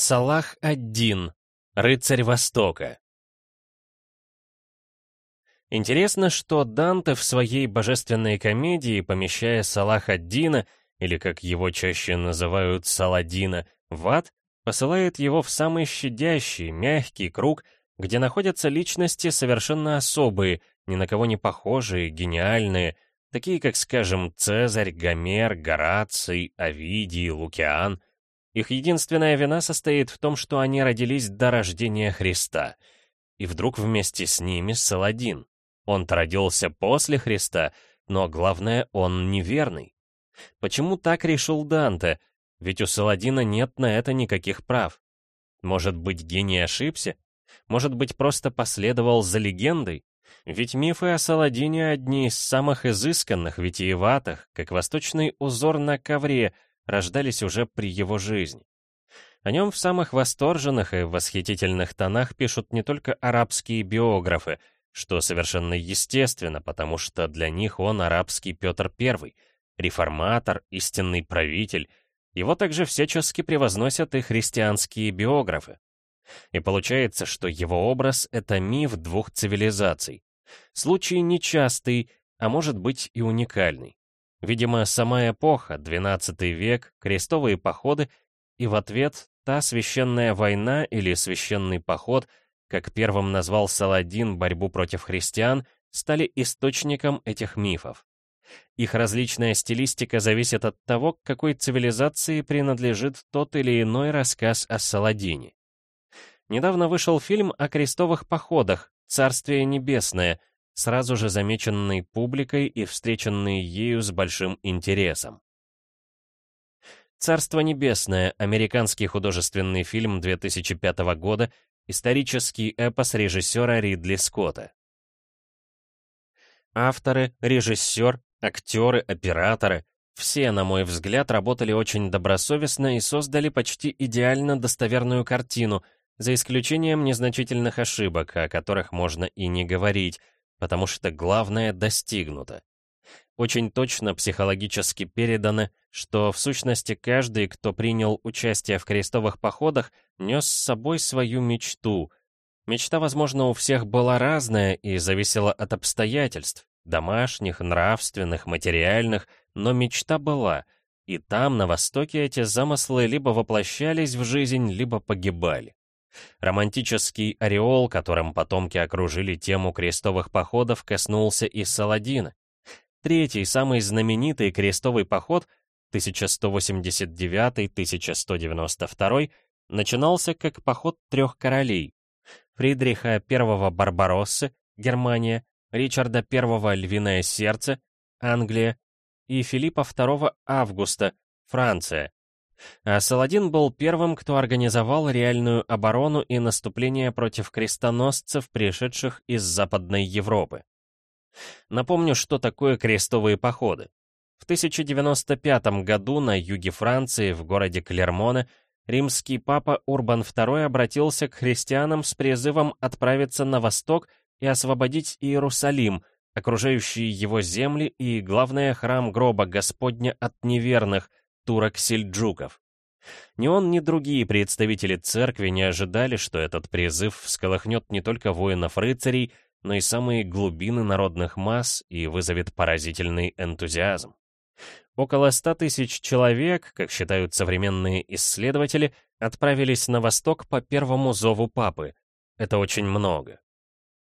Салах ад-Дин, рыцарь Востока. Интересно, что Данте в своей божественной комедии, помещая Салах ад-Дина, или как его чаще называют Саладина, в ад, посылает его в самый щадящий, мягкий круг, где находятся личности совершенно особые, ни на кого не похожие, гениальные, такие как, скажем, Цезарь, Гомер, Гораций, Овидий, Лукиан — их единственная вина состоит в том, что они родились до рождения Христа. И вдруг вместе с ними Саладин. Он-то родился после Христа, но главное, он неверный. Почему так решил Данте? Ведь у Саладина нет на это никаких прав. Может быть, гений ошибся? Может быть, просто последовал за легендой? Ведь мифы о Саладине одни из самых изысканных, витиеватых, как восточный узор на ковре — рождались уже при его жизни. О нем в самых восторженных и восхитительных тонах пишут не только арабские биографы, что совершенно естественно, потому что для них он арабский Петр I, реформатор, истинный правитель. Его также всячески превозносят и христианские биографы. И получается, что его образ — это миф двух цивилизаций. Случай нечастый, а может быть и уникальный. Видимо, сама эпоха, XII век, крестовые походы, и в ответ та священная война или священный поход, как первым назвал Саладин борьбу против христиан, стали источником этих мифов. Их различная стилистика зависит от того, к какой цивилизации принадлежит тот или иной рассказ о Саладине. Недавно вышел фильм о крестовых походах «Царствие небесное», сразу же замеченный публикой и встреченный ею с большим интересом. «Царство небесное» — американский художественный фильм 2005 года, исторический эпос режиссера Ридли Скотта. Авторы, режиссер, актеры, операторы — все, на мой взгляд, работали очень добросовестно и создали почти идеально достоверную картину, за исключением незначительных ошибок, о которых можно и не говорить — потому что главное достигнуто. Очень точно психологически передано, что в сущности каждый, кто принял участие в крестовых походах, нес с собой свою мечту. Мечта, возможно, у всех была разная и зависела от обстоятельств, домашних, нравственных, материальных, но мечта была, и там, на Востоке, эти замыслы либо воплощались в жизнь, либо погибали. Романтический ореол, которым потомки окружили тему крестовых походов, коснулся и Саладина. Третий, самый знаменитый крестовый поход, 1189-1192, начинался как поход трех королей. Фридриха I Барбароссы, Германия, Ричарда I Львиное Сердце, Англия, и Филиппа II Августа, Франция. А Саладин был первым, кто организовал реальную оборону и наступление против крестоносцев, пришедших из Западной Европы. Напомню, что такое крестовые походы. В 1095 году на юге Франции, в городе Клермоне, римский папа Урбан II обратился к христианам с призывом отправиться на восток и освободить Иерусалим, окружающие его земли и, главное, храм гроба Господня от неверных, турок-сельджуков. Ни он, ни другие представители церкви не ожидали, что этот призыв всколыхнет не только воинов-рыцарей, но и самые глубины народных масс и вызовет поразительный энтузиазм. Около ста тысяч человек, как считают современные исследователи, отправились на восток по первому зову папы. Это очень много.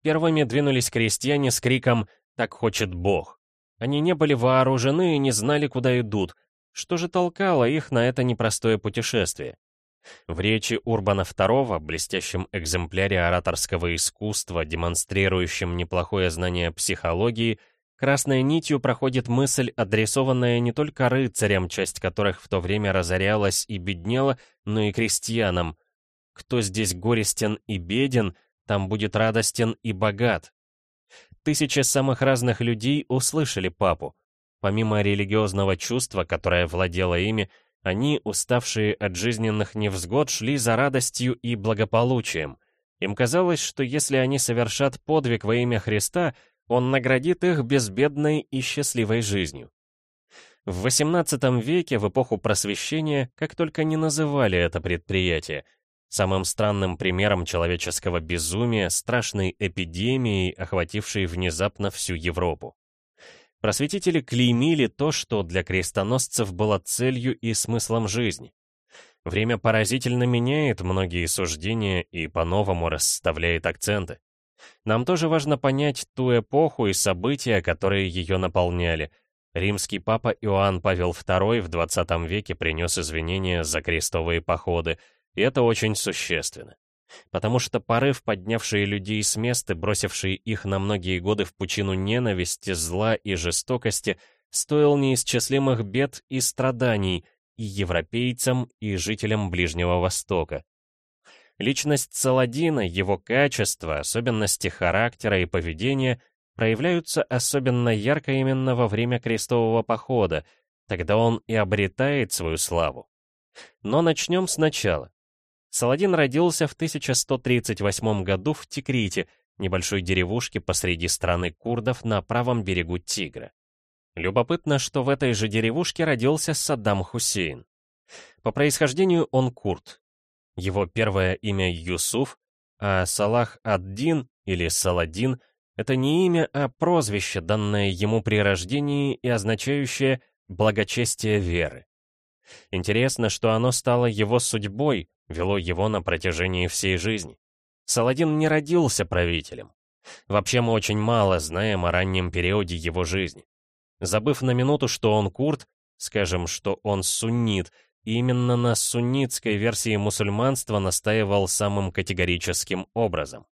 Первыми двинулись крестьяне с криком «Так хочет Бог». Они не были вооружены и не знали, куда идут, что же толкало их на это непростое путешествие? В речи Урбана II, блестящем экземпляре ораторского искусства, демонстрирующем неплохое знание психологии, красной нитью проходит мысль, адресованная не только рыцарям, часть которых в то время разорялась и беднела, но и крестьянам. Кто здесь горестен и беден, там будет радостен и богат. Тысячи самых разных людей услышали папу. Помимо религиозного чувства, которое владело ими, они, уставшие от жизненных невзгод, шли за радостью и благополучием. Им казалось, что если они совершат подвиг во имя Христа, Он наградит их безбедной и счастливой жизнью. В XVIII веке, в эпоху просвещения, как только не называли это предприятие, самым странным примером человеческого безумия, страшной эпидемией, охватившей внезапно всю Европу. Просветители клеймили то, что для крестоносцев было целью и смыслом жизни. Время поразительно меняет многие суждения и по-новому расставляет акценты. Нам тоже важно понять ту эпоху и события, которые ее наполняли. Римский папа Иоанн Павел II в 20 веке принес извинения за крестовые походы, и это очень существенно. Потому что порыв, поднявший людей с мест и бросивший их на многие годы в пучину ненависти, зла и жестокости, стоил неисчислимых бед и страданий и европейцам, и жителям Ближнего Востока. Личность Саладина, его качества, особенности характера и поведения проявляются особенно ярко именно во время крестового похода, тогда он и обретает свою славу. Но начнем сначала. Саладин родился в 1138 году в Тикрите, небольшой деревушке посреди страны курдов на правом берегу Тигра. Любопытно, что в этой же деревушке родился Саддам Хусейн. По происхождению он курд. Его первое имя Юсуф, а Салах ад-Дин или Саладин — это не имя, а прозвище, данное ему при рождении и означающее «благочестие веры». Интересно, что оно стало его судьбой, вело его на протяжении всей жизни. Саладин не родился правителем. Вообще мы очень мало знаем о раннем периоде его жизни. Забыв на минуту, что он курд, скажем, что он суннит, и именно на суннитской версии мусульманства настаивал самым категорическим образом.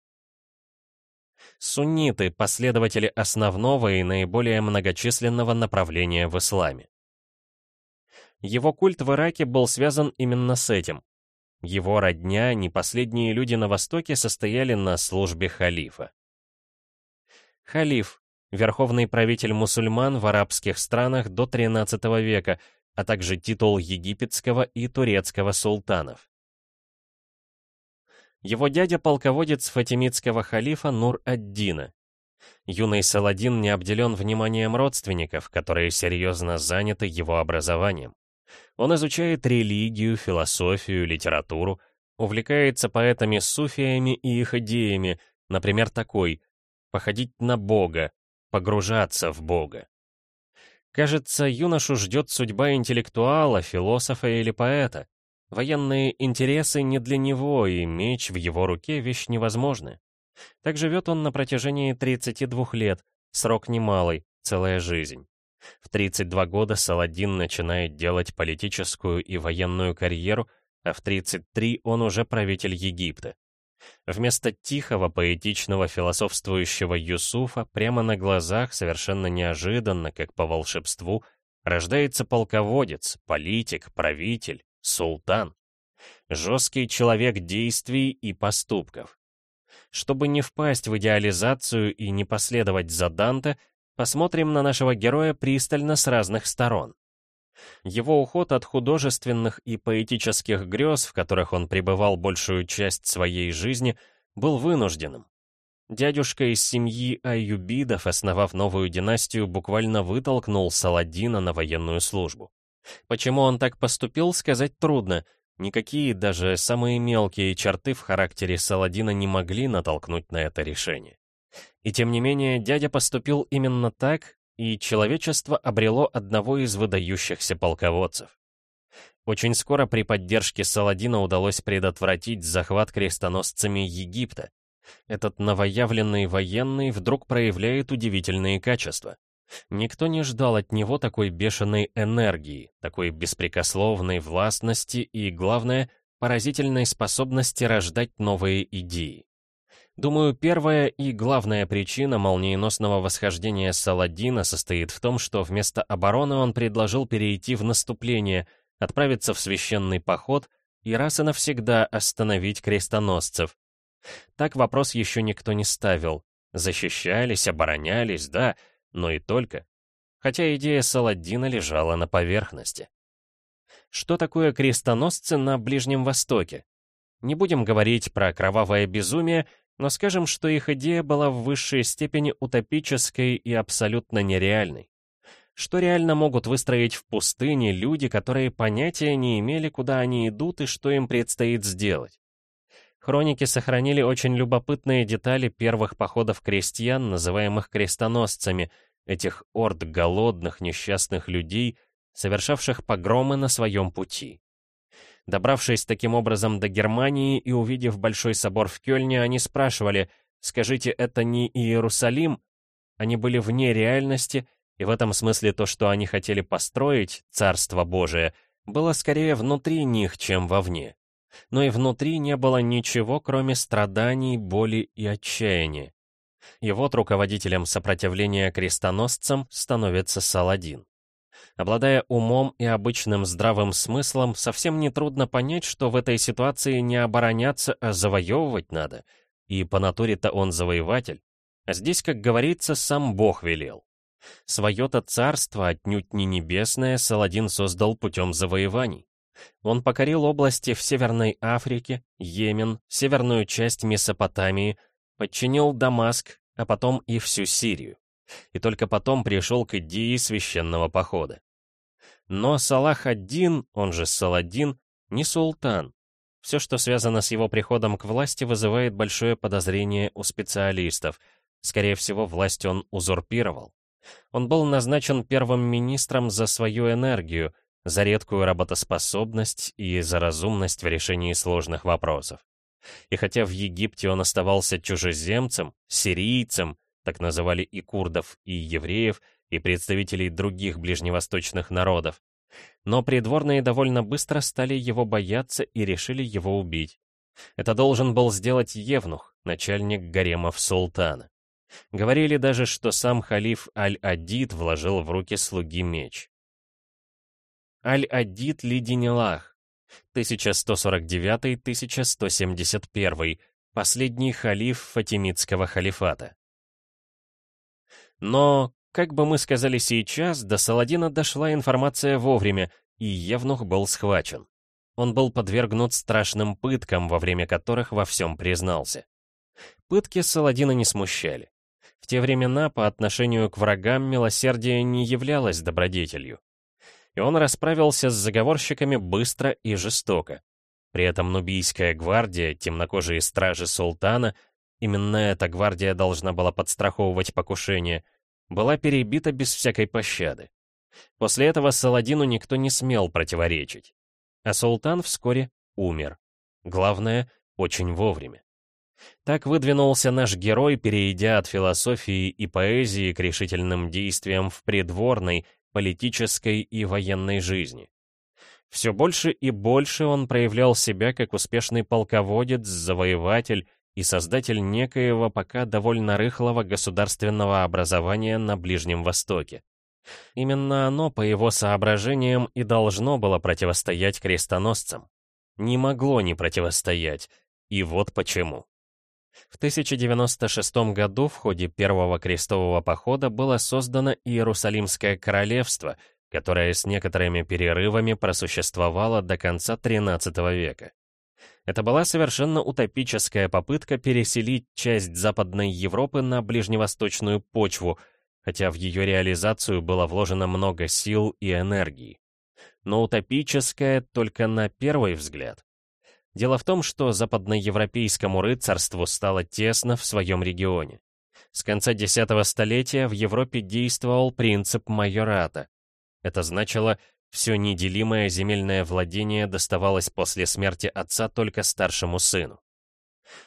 Сунниты — последователи основного и наиболее многочисленного направления в исламе. Его культ в Ираке был связан именно с этим. Его родня, не последние люди на Востоке, состояли на службе халифа. Халиф — верховный правитель мусульман в арабских странах до XIII века, а также титул египетского и турецкого султанов. Его дядя — полководец фатимидского халифа Нур-ад-Дина. Юный Саладин не обделен вниманием родственников, которые серьезно заняты его образованием. Он изучает религию, философию, литературу, увлекается поэтами-суфиями и их идеями, например, такой «походить на Бога», «погружаться в Бога». Кажется, юношу ждет судьба интеллектуала, философа или поэта. Военные интересы не для него, и меч в его руке — вещь невозможная. Так живет он на протяжении 32 лет, срок немалый, целая жизнь. В 32 года Саладин начинает делать политическую и военную карьеру, а в 33 он уже правитель Египта. Вместо тихого, поэтичного, философствующего Юсуфа прямо на глазах, совершенно неожиданно, как по волшебству, рождается полководец, политик, правитель, султан. Жесткий человек действий и поступков. Чтобы не впасть в идеализацию и не последовать за Данте, Посмотрим на нашего героя пристально с разных сторон. Его уход от художественных и поэтических грез, в которых он пребывал большую часть своей жизни, был вынужденным. Дядюшка из семьи Аюбидов, основав новую династию, буквально вытолкнул Саладина на военную службу. Почему он так поступил, сказать трудно. Никакие, даже самые мелкие черты в характере Саладина не могли натолкнуть на это решение. И тем не менее, дядя поступил именно так, и человечество обрело одного из выдающихся полководцев. Очень скоро при поддержке Саладина удалось предотвратить захват крестоносцами Египта. Этот новоявленный военный вдруг проявляет удивительные качества. Никто не ждал от него такой бешеной энергии, такой беспрекословной властности и, главное, поразительной способности рождать новые идеи. Думаю, первая и главная причина молниеносного восхождения Саладина состоит в том, что вместо обороны он предложил перейти в наступление, отправиться в священный поход и раз и навсегда остановить крестоносцев. Так вопрос еще никто не ставил. Защищались, оборонялись, да, но и только. Хотя идея Саладина лежала на поверхности. Что такое крестоносцы на Ближнем Востоке? Не будем говорить про кровавое безумие, но скажем, что их идея была в высшей степени утопической и абсолютно нереальной. Что реально могут выстроить в пустыне люди, которые понятия не имели, куда они идут и что им предстоит сделать? Хроники сохранили очень любопытные детали первых походов крестьян, называемых крестоносцами, этих орд голодных, несчастных людей, совершавших погромы на своем пути. Добравшись таким образом до Германии и увидев Большой собор в Кёльне, они спрашивали, «Скажите, это не Иерусалим?» Они были вне реальности, и в этом смысле то, что они хотели построить, Царство Божие, было скорее внутри них, чем вовне но и внутри не было ничего, кроме страданий, боли и отчаяния. И вот руководителем сопротивления крестоносцам становится Саладин. Обладая умом и обычным здравым смыслом, совсем нетрудно понять, что в этой ситуации не обороняться, а завоевывать надо. И по натуре-то он завоеватель. А здесь, как говорится, сам Бог велел. Свое-то царство, отнюдь не небесное, Саладин создал путем завоеваний. Он покорил области в Северной Африке, Йемен, северную часть Месопотамии, подчинил Дамаск, а потом и всю Сирию. И только потом пришел к идее священного похода. Но Салах ад-Дин, он же Саладин, не султан. Все, что связано с его приходом к власти, вызывает большое подозрение у специалистов. Скорее всего, власть он узурпировал. Он был назначен первым министром за свою энергию, за редкую работоспособность и за разумность в решении сложных вопросов. И хотя в Египте он оставался чужеземцем, сирийцем, так называли и курдов, и евреев, и представителей других ближневосточных народов, но придворные довольно быстро стали его бояться и решили его убить. Это должен был сделать Евнух, начальник гаремов султана. Говорили даже, что сам халиф Аль-Адид вложил в руки слуги меч. Аль-Адид Лидинилах, 1149-1171, последний халиф Фатимидского халифата. Но, как бы мы сказали сейчас, до Саладина дошла информация вовремя, и Евнух был схвачен. Он был подвергнут страшным пыткам, во время которых во всем признался. Пытки Саладина не смущали. В те времена по отношению к врагам милосердие не являлось добродетелью и он расправился с заговорщиками быстро и жестоко. При этом Нубийская гвардия, темнокожие стражи султана, именно эта гвардия должна была подстраховывать покушение, была перебита без всякой пощады. После этого Саладину никто не смел противоречить. А султан вскоре умер. Главное, очень вовремя. Так выдвинулся наш герой, перейдя от философии и поэзии к решительным действиям в придворной, политической и военной жизни. Все больше и больше он проявлял себя как успешный полководец, завоеватель и создатель некоего пока довольно рыхлого государственного образования на Ближнем Востоке. Именно оно, по его соображениям, и должно было противостоять крестоносцам. Не могло не противостоять, и вот почему. В 1096 году в ходе Первого крестового похода было создано Иерусалимское королевство, которое с некоторыми перерывами просуществовало до конца XIII века. Это была совершенно утопическая попытка переселить часть Западной Европы на ближневосточную почву, хотя в ее реализацию было вложено много сил и энергии. Но утопическая только на первый взгляд. Дело в том, что западноевропейскому рыцарству стало тесно в своем регионе. С конца X столетия в Европе действовал принцип майората. Это значило, все неделимое земельное владение доставалось после смерти отца только старшему сыну.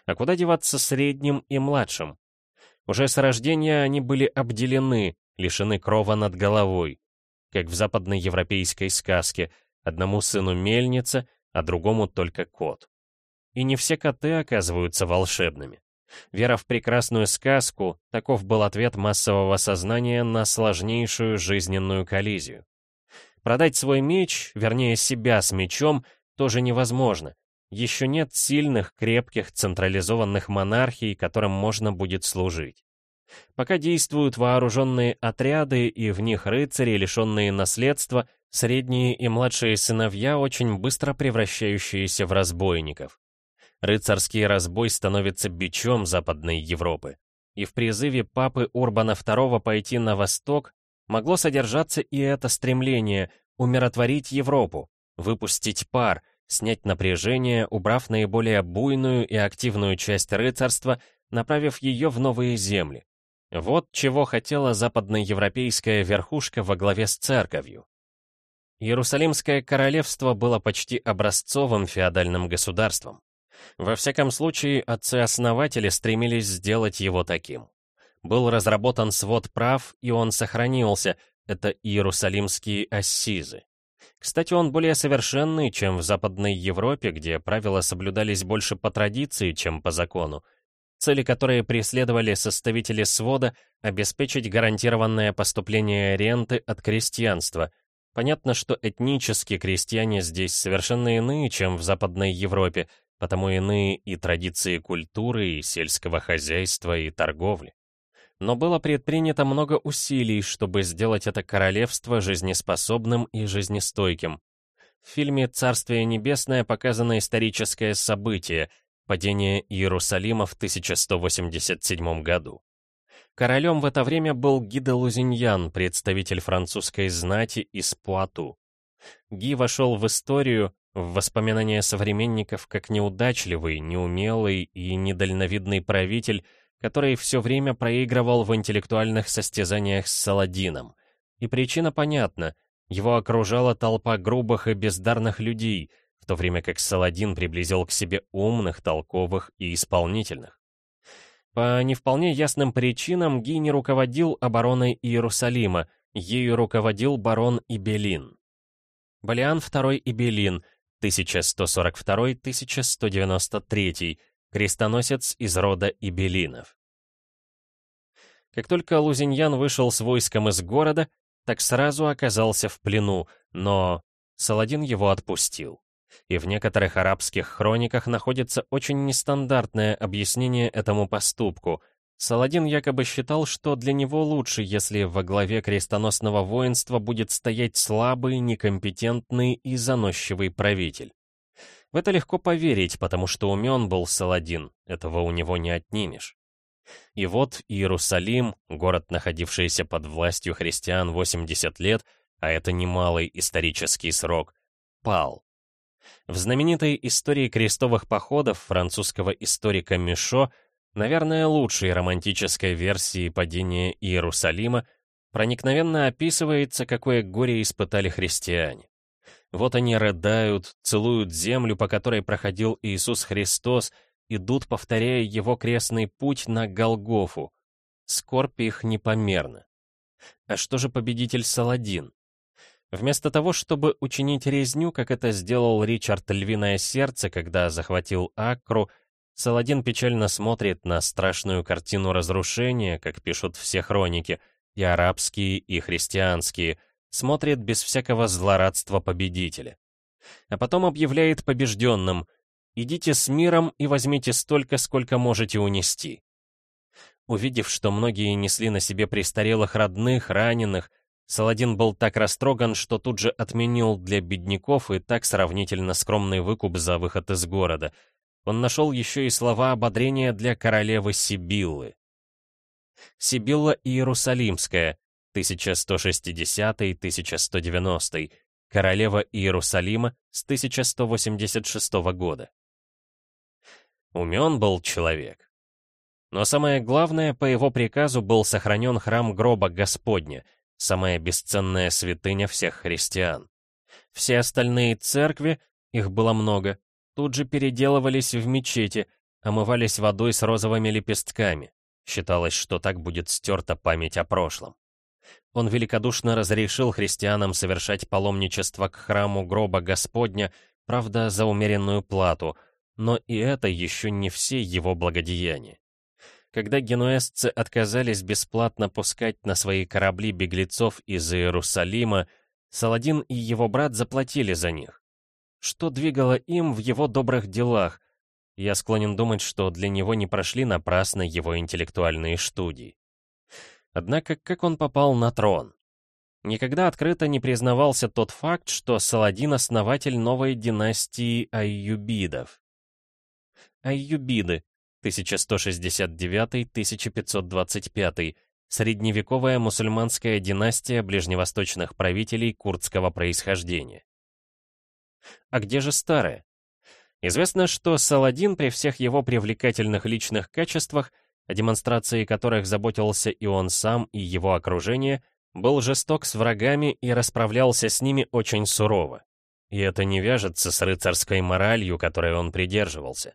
А куда деваться средним и младшим? Уже с рождения они были обделены, лишены крова над головой. Как в западноевропейской сказке, одному сыну мельница, а другому только кот. И не все коты оказываются волшебными. Вера в прекрасную сказку — таков был ответ массового сознания на сложнейшую жизненную коллизию. Продать свой меч, вернее себя с мечом, тоже невозможно. Еще нет сильных, крепких, централизованных монархий, которым можно будет служить. Пока действуют вооруженные отряды и в них рыцари, лишенные наследства, Средние и младшие сыновья, очень быстро превращающиеся в разбойников. Рыцарский разбой становится бичом Западной Европы. И в призыве папы Урбана II пойти на восток могло содержаться и это стремление умиротворить Европу, выпустить пар, снять напряжение, убрав наиболее буйную и активную часть рыцарства, направив ее в новые земли. Вот чего хотела западноевропейская верхушка во главе с церковью. Иерусалимское королевство было почти образцовым феодальным государством. Во всяком случае, отцы-основатели стремились сделать его таким. Был разработан свод прав, и он сохранился, это Иерусалимские ассизы. Кстати, он более совершенный, чем в Западной Европе, где правила соблюдались больше по традиции, чем по закону. Цели, которые преследовали составители свода, обеспечить гарантированное поступление ренты от крестьянства. Понятно, что этнически крестьяне здесь совершенно иные, чем в Западной Европе, потому иные и традиции культуры, и сельского хозяйства, и торговли. Но было предпринято много усилий, чтобы сделать это королевство жизнеспособным и жизнестойким. В фильме «Царствие небесное» показано историческое событие — падение Иерусалима в 1187 году. Королем в это время был Ги де Лузиньян, представитель французской знати из Пуату. Ги вошел в историю, в воспоминания современников как неудачливый, неумелый и недальновидный правитель, который все время проигрывал в интеллектуальных состязаниях с Саладином. И причина понятна. Его окружала толпа грубых и бездарных людей, в то время как Саладин приблизил к себе умных, толковых и исполнительных. По не вполне ясным причинам Ги не руководил обороной Иерусалима, ею руководил барон Ибелин. Балиан II Ибелин, 1142-1193, крестоносец из рода Ибелинов. Как только Лузиньян вышел с войском из города, так сразу оказался в плену, но Саладин его отпустил. И в некоторых арабских хрониках находится очень нестандартное объяснение этому поступку. Саладин якобы считал, что для него лучше, если во главе крестоносного воинства будет стоять слабый, некомпетентный и заносчивый правитель. В это легко поверить, потому что умен был Саладин, этого у него не отнимешь. И вот Иерусалим, город, находившийся под властью христиан 80 лет, а это немалый исторический срок, пал. В знаменитой истории крестовых походов французского историка Мишо, наверное, лучшей романтической версии падения Иерусалима, проникновенно описывается, какое горе испытали христиане. Вот они рыдают, целуют землю, по которой проходил Иисус Христос, идут, повторяя его крестный путь на Голгофу. Скорбь их непомерна. А что же победитель Саладин? Вместо того, чтобы учинить резню, как это сделал Ричард Львиное Сердце, когда захватил Акру, Саладин печально смотрит на страшную картину разрушения, как пишут все хроники, и арабские, и христианские — смотрит без всякого злорадства победителя. А потом объявляет побежденным «Идите с миром и возьмите столько, сколько можете унести». Увидев, что многие несли на себе престарелых родных, раненых, Саладин был так растроган, что тут же отменил для бедняков и так сравнительно скромный выкуп за выход из города. Он нашел еще и слова ободрения для королевы Сибиллы. Сибилла Иерусалимская, 1160-1190, королева Иерусалима с 1186 года. Умен был человек. Но самое главное, по его приказу был сохранен храм гроба Господня, самая бесценная святыня всех христиан. Все остальные церкви, их было много, тут же переделывались в мечети, омывались водой с розовыми лепестками. Считалось, что так будет стерта память о прошлом. Он великодушно разрешил христианам совершать паломничество к храму гроба Господня, правда, за умеренную плату, но и это еще не все его благодеяния. Когда генуэзцы отказались бесплатно пускать на свои корабли беглецов из Иерусалима, Саладин и его брат заплатили за них. Что двигало им в его добрых делах? Я склонен думать, что для него не прошли напрасно его интеллектуальные студии. Однако как он попал на трон? Никогда открыто не признавался тот факт, что Саладин — основатель новой династии Айюбидов. Айюбиды 1169-1525, средневековая мусульманская династия ближневосточных правителей курдского происхождения. А где же старое? Известно, что Саладин при всех его привлекательных личных качествах, о демонстрации которых заботился и он сам, и его окружение, был жесток с врагами и расправлялся с ними очень сурово. И это не вяжется с рыцарской моралью, которой он придерживался.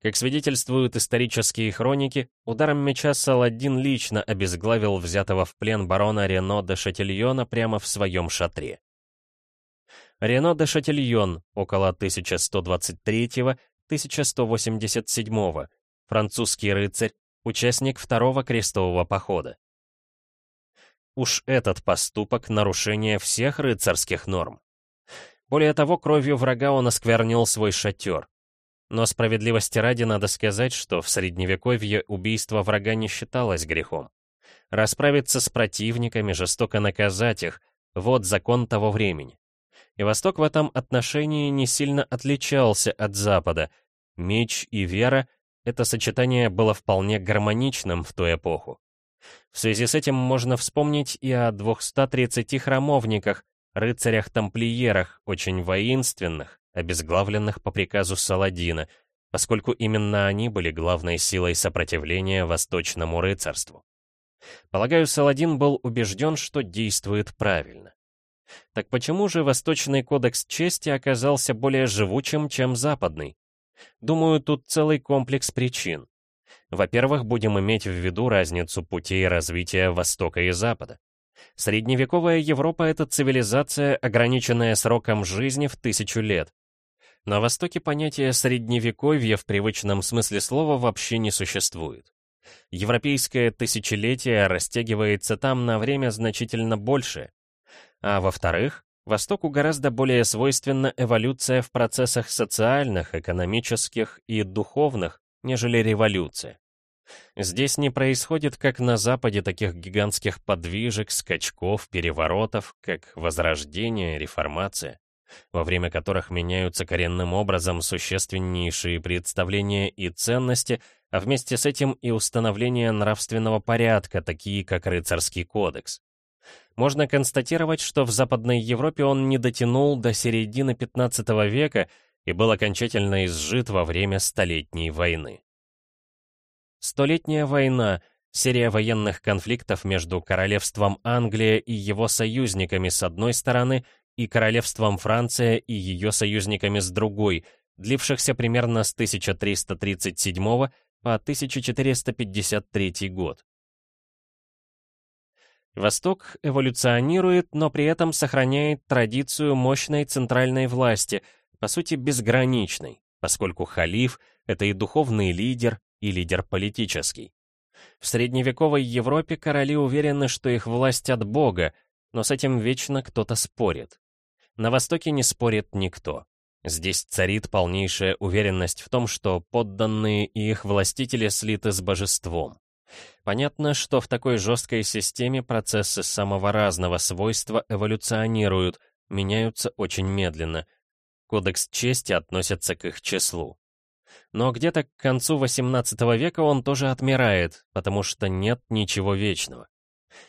Как свидетельствуют исторические хроники, ударом меча Саладин лично обезглавил взятого в плен барона Рено де Шатильона прямо в своем шатре. Рено де Шатильон, около 1123-1187, французский рыцарь, участник Второго крестового похода. Уж этот поступок — нарушение всех рыцарских норм. Более того, кровью врага он осквернил свой шатер. Но справедливости ради надо сказать, что в Средневековье убийство врага не считалось грехом. Расправиться с противниками, жестоко наказать их — вот закон того времени. И Восток в этом отношении не сильно отличался от Запада. Меч и вера — это сочетание было вполне гармоничным в ту эпоху. В связи с этим можно вспомнить и о 230 храмовниках, рыцарях-тамплиерах, очень воинственных, обезглавленных по приказу Саладина, поскольку именно они были главной силой сопротивления восточному рыцарству. Полагаю, Саладин был убежден, что действует правильно. Так почему же Восточный кодекс чести оказался более живучим, чем Западный? Думаю, тут целый комплекс причин. Во-первых, будем иметь в виду разницу путей развития Востока и Запада. Средневековая Европа — это цивилизация, ограниченная сроком жизни в тысячу лет. На Востоке понятие «средневековье» в привычном смысле слова вообще не существует. Европейское тысячелетие растягивается там на время значительно большее, а во-вторых, Востоку гораздо более свойственна эволюция в процессах социальных, экономических и духовных, нежели революция. Здесь не происходит, как на Западе, таких гигантских подвижек, скачков, переворотов, как Возрождение, Реформация, во время которых меняются коренным образом существеннейшие представления и ценности, а вместе с этим и установление нравственного порядка, такие как Рыцарский кодекс. Можно констатировать, что в Западной Европе он не дотянул до середины 15 века и был окончательно изжит во время Столетней войны. Столетняя война — серия военных конфликтов между королевством Англия и его союзниками с одной стороны и королевством Франция и ее союзниками с другой, длившихся примерно с 1337 по 1453 год. Восток эволюционирует, но при этом сохраняет традицию мощной центральной власти, по сути безграничной, поскольку халиф — это и духовный лидер, и лидер политический. В средневековой Европе короли уверены, что их власть от Бога, но с этим вечно кто-то спорит. На Востоке не спорит никто. Здесь царит полнейшая уверенность в том, что подданные и их властители слиты с божеством. Понятно, что в такой жесткой системе процессы самого разного свойства эволюционируют, меняются очень медленно. Кодекс чести относится к их числу. Но где-то к концу XVIII века он тоже отмирает, потому что нет ничего вечного.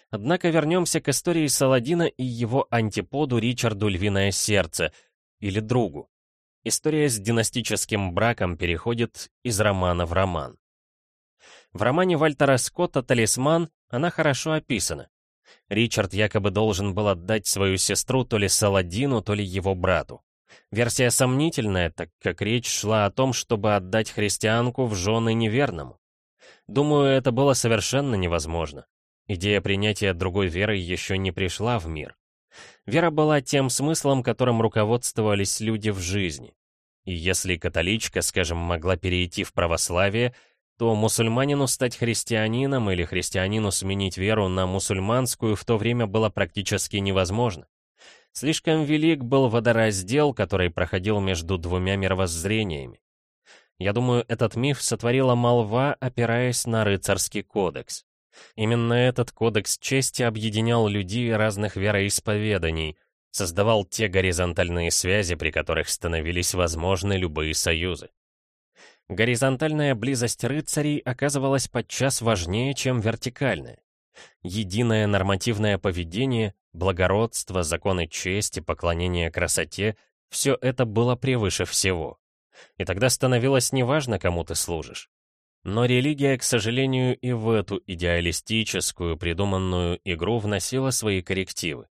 Однако вернемся к истории Саладина и его антиподу Ричарду Львиное Сердце, или другу. История с династическим браком переходит из романа в роман. В романе Вальтера Скотта «Талисман» она хорошо описана. Ричард якобы должен был отдать свою сестру то ли Саладину, то ли его брату. Версия сомнительная, так как речь шла о том, чтобы отдать христианку в жены неверному. Думаю, это было совершенно невозможно. Идея принятия другой веры еще не пришла в мир. Вера была тем смыслом, которым руководствовались люди в жизни. И если католичка, скажем, могла перейти в православие, то мусульманину стать христианином или христианину сменить веру на мусульманскую в то время было практически невозможно. Слишком велик был водораздел, который проходил между двумя мировоззрениями. Я думаю, этот миф сотворила молва, опираясь на рыцарский кодекс. Именно этот кодекс чести объединял людей разных вероисповеданий, создавал те горизонтальные связи, при которых становились возможны любые союзы. Горизонтальная близость рыцарей оказывалась подчас важнее, чем вертикальная. Единое нормативное поведение, благородство, законы чести, поклонение красоте все это было превыше всего. И тогда становилось неважно, кому ты служишь. Но религия, к сожалению, и в эту идеалистическую придуманную игру вносила свои коррективы.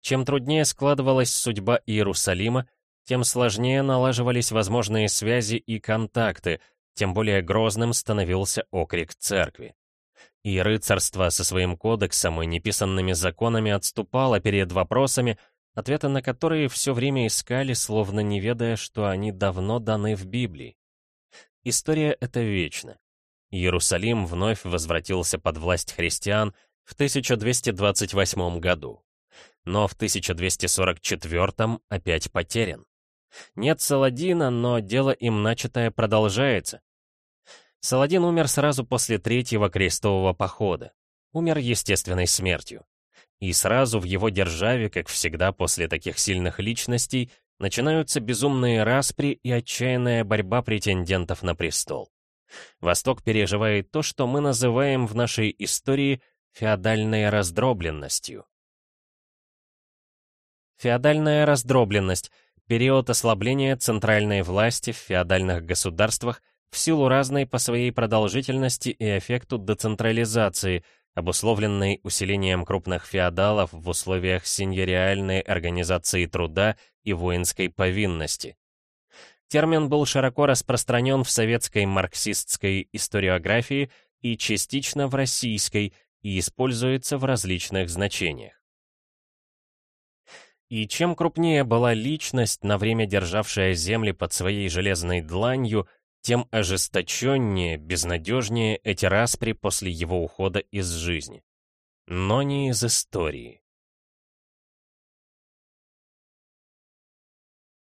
Чем труднее складывалась судьба Иерусалима, тем сложнее налаживались возможные связи и контакты, тем более грозным становился окрик церкви. И рыцарство со своим кодексом и неписанными законами отступало перед вопросами, ответы на которые все время искали, словно не ведая, что они давно даны в Библии. История эта вечна. Иерусалим вновь возвратился под власть христиан в 1228 году. Но в 1244 опять потерян. Нет Саладина, но дело им начатое продолжается. Саладин умер сразу после третьего крестового похода. Умер естественной смертью. И сразу в его державе, как всегда после таких сильных личностей, начинаются безумные распри и отчаянная борьба претендентов на престол. Восток переживает то, что мы называем в нашей истории феодальной раздробленностью. Феодальная раздробленность — период ослабления центральной власти в феодальных государствах в силу разной по своей продолжительности и эффекту децентрализации, обусловленной усилением крупных феодалов в условиях синьориальной организации труда и воинской повинности. Термин был широко распространен в советской марксистской историографии и частично в российской и используется в различных значениях. И чем крупнее была личность, на время державшая земли под своей железной дланью, тем ожесточеннее, безнадежнее эти распри после его ухода из жизни. Но не из истории.